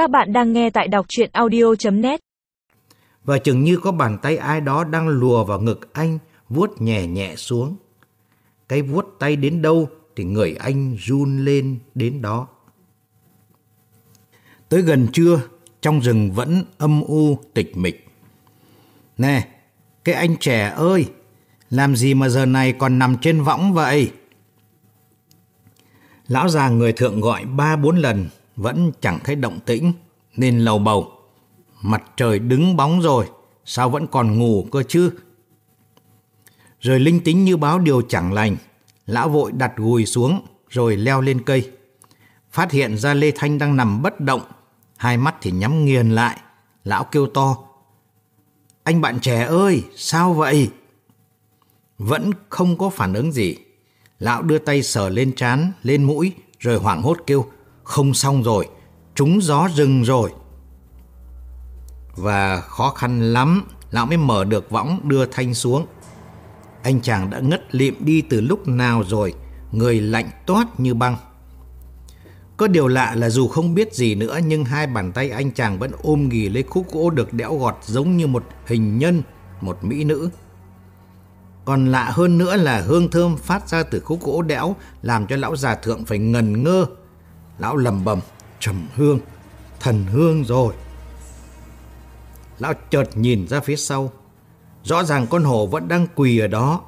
Các bạn đang nghe tại đọc chuyện audio.net Và chừng như có bàn tay ai đó đang lùa vào ngực anh, vuốt nhẹ nhẹ xuống. Cái vuốt tay đến đâu thì người anh run lên đến đó. Tới gần trưa, trong rừng vẫn âm u tịch mịch. Nè, cái anh trẻ ơi, làm gì mà giờ này còn nằm trên võng vậy? Lão già người thượng gọi ba bốn lần vẫn chẳng thấy động tĩnh nên lầu bầu. Mặt trời đứng bóng rồi, sao vẫn còn ngủ cơ chứ? Rồi linh tính như báo điều chẳng lành, lão vội đặt gùi xuống rồi leo lên cây. Phát hiện ra Lê Thanh đang nằm bất động, hai mắt thì nhắm nghiền lại. Lão kêu to, anh bạn trẻ ơi, sao vậy? Vẫn không có phản ứng gì. Lão đưa tay sờ lên trán, lên mũi, rồi hoảng hốt kêu, không xong rồi, trúng gió rừng rồi. Và khó khăn lắm, lão mới mở được võng đưa Thanh xuống. Anh chàng đã ngất liệm đi từ lúc nào rồi, người lạnh toát như băng. Có điều lạ là dù không biết gì nữa nhưng hai bàn tay anh chàng vẫn ôm ghì lấy khúc gỗ được đẽo gọt giống như một hình nhân, một mỹ nữ. Còn lạ hơn nữa là hương thơm phát ra từ khúc gỗ đẽo làm cho lão già thượng phải ngần ngơ. Lão lầm bầm, trầm hương, thần hương rồi. Lão chợt nhìn ra phía sau. Rõ ràng con hổ vẫn đang quỳ ở đó.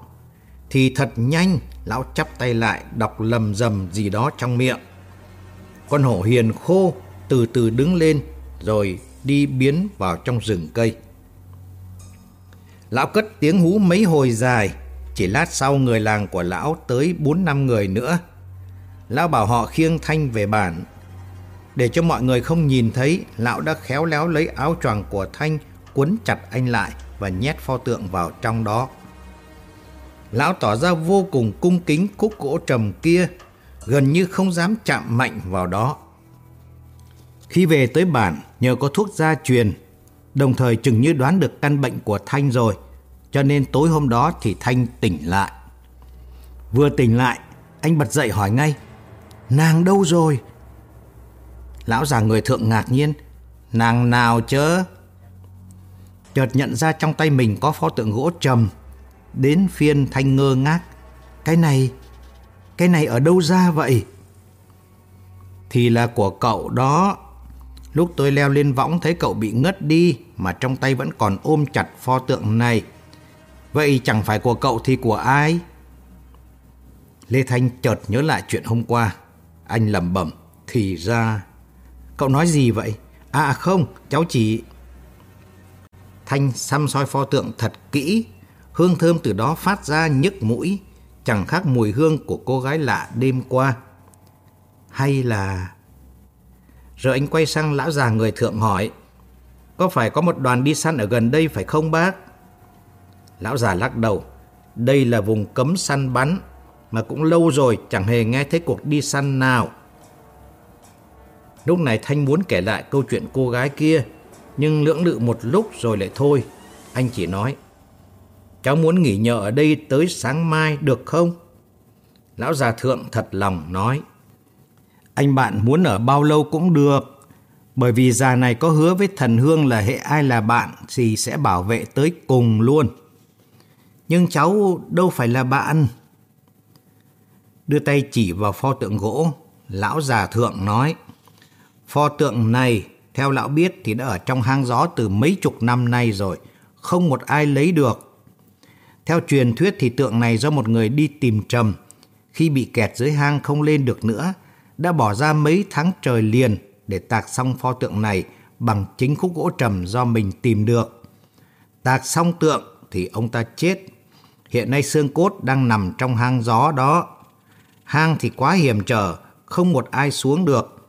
Thì thật nhanh, lão chắp tay lại đọc lầm rầm gì đó trong miệng. Con hổ hiền khô từ từ đứng lên rồi đi biến vào trong rừng cây. Lão cất tiếng hú mấy hồi dài, chỉ lát sau người làng của lão tới 4 năm người nữa. Lão bảo họ khiêng Thanh về bản. Để cho mọi người không nhìn thấy, lão đã khéo léo lấy áo choàng của Thanh quấn chặt anh lại và nhét pho tượng vào trong đó. Lão tỏ ra vô cùng cung kính khúc gỗ trầm kia, gần như không dám chạm mạnh vào đó. Khi về tới bản, nhờ có thuốc gia truyền, đồng thời chừng như đoán được căn bệnh của Thanh rồi, cho nên tối hôm đó thì Thanh tỉnh lại. Vừa tỉnh lại, anh bật dậy hỏi ngay, nàng đâu rồi? Lão già người thượng ngạc nhiên, nàng nào chớ? Chợt nhận ra trong tay mình có pho tượng gỗ trầm, đến phiên Thanh ngơ ngác. Cái này, cái này ở đâu ra vậy? Thì là của cậu đó. Lúc tôi leo lên võng thấy cậu bị ngất đi mà trong tay vẫn còn ôm chặt pho tượng này. Vậy chẳng phải của cậu thì của ai? Lê Thanh chợt nhớ lại chuyện hôm qua. Anh lẩm bẩm, thì ra... Cậu nói gì vậy? À, à không, cháu chỉ... Thanh xăm soi pho tượng thật kỹ, hương thơm từ đó phát ra nhức mũi, chẳng khác mùi hương của cô gái lạ đêm qua. Hay là... Rồi anh quay sang lão già người thượng hỏi, có phải có một đoàn đi săn ở gần đây phải không bác? Lão già lắc đầu, đây là vùng cấm săn bắn, mà cũng lâu rồi chẳng hề nghe thấy cuộc đi săn nào. Lúc này Thanh muốn kể lại câu chuyện cô gái kia, nhưng lưỡng lự một lúc rồi lại thôi. Anh chỉ nói, cháu muốn nghỉ nhờ ở đây tới sáng mai được không? Lão già thượng thật lòng nói, anh bạn muốn ở bao lâu cũng được, bởi vì già này có hứa với thần hương là hệ ai là bạn thì sẽ bảo vệ tới cùng luôn. Nhưng cháu đâu phải là bạn. Đưa tay chỉ vào pho tượng gỗ, lão già thượng nói, pho tượng này theo lão biết thì đã ở trong hang gió từ mấy chục năm nay rồi, không một ai lấy được. Theo truyền thuyết thì tượng này do một người đi tìm trầm, khi bị kẹt dưới hang không lên được nữa, đã bỏ ra mấy tháng trời liền để tạc xong pho tượng này bằng chính khúc gỗ trầm do mình tìm được. Tạc xong tượng thì ông ta chết. Hiện nay xương cốt đang nằm trong hang gió đó. Hang thì quá hiểm trở, không một ai xuống được.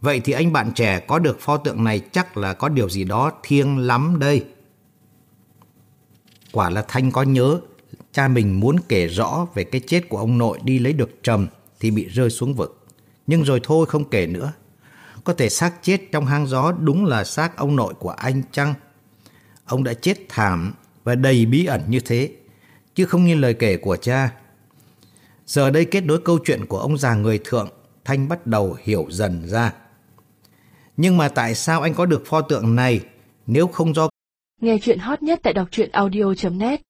Vậy thì anh bạn trẻ có được pho tượng này chắc là có điều gì đó thiêng lắm đây. Quả là Thanh có nhớ, cha mình muốn kể rõ về cái chết của ông nội đi lấy được trầm thì bị rơi xuống vực. Nhưng rồi thôi không kể nữa. Có thể xác chết trong hang gió đúng là xác ông nội của anh chăng? Ông đã chết thảm và đầy bí ẩn như thế, chứ không như lời kể của cha. Giờ đây kết nối câu chuyện của ông già người thượng, Thanh bắt đầu hiểu dần ra. Nhưng mà tại sao anh có được pho tượng này nếu không do Nghe chuyện hot nhất tại đọc truyện audio.net